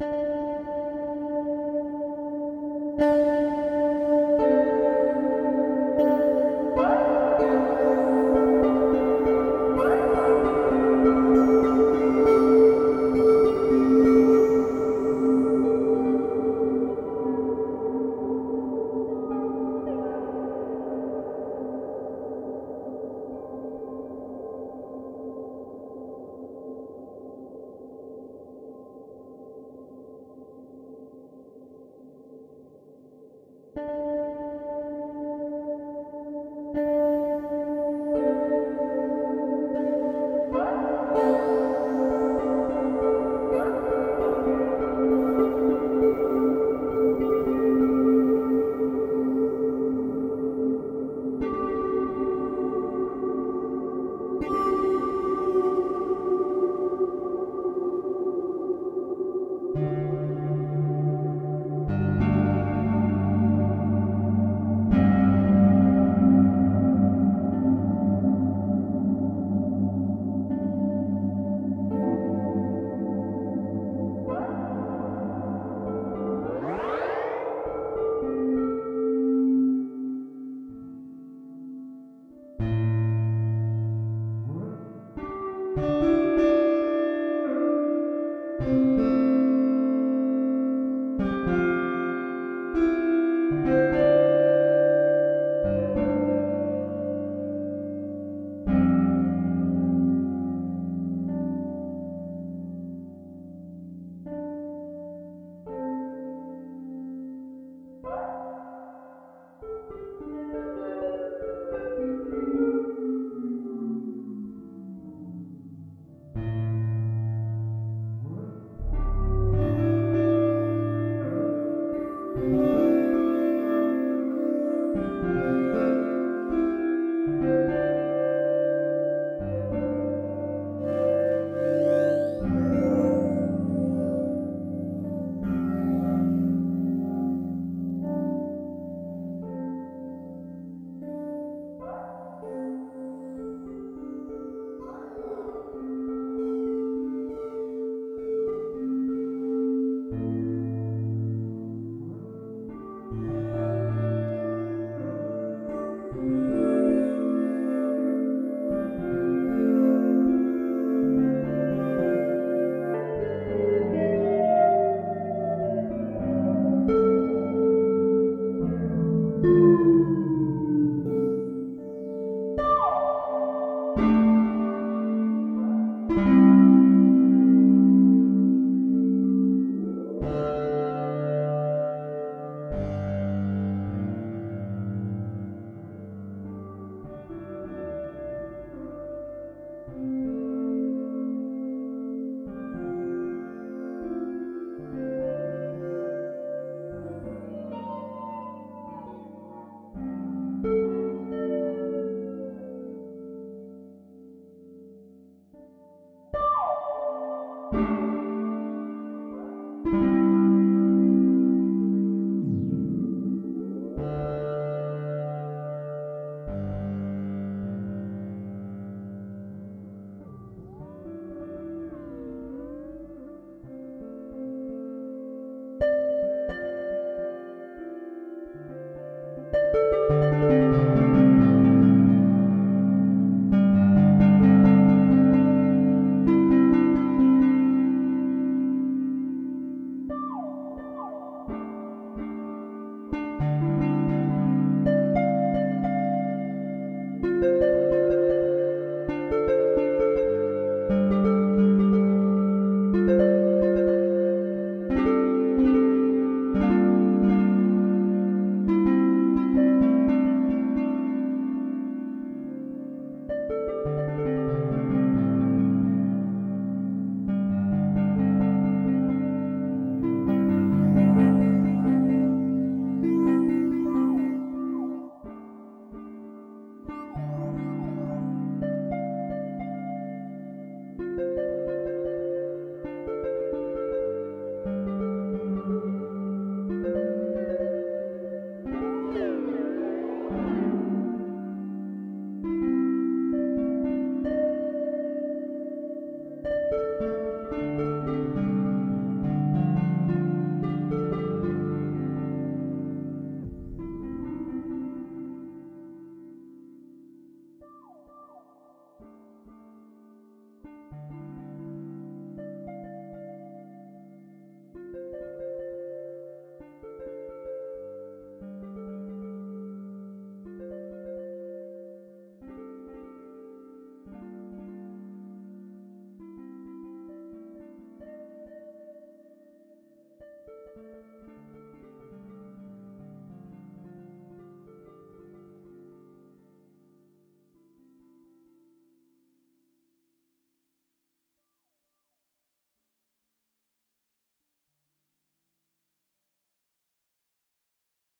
you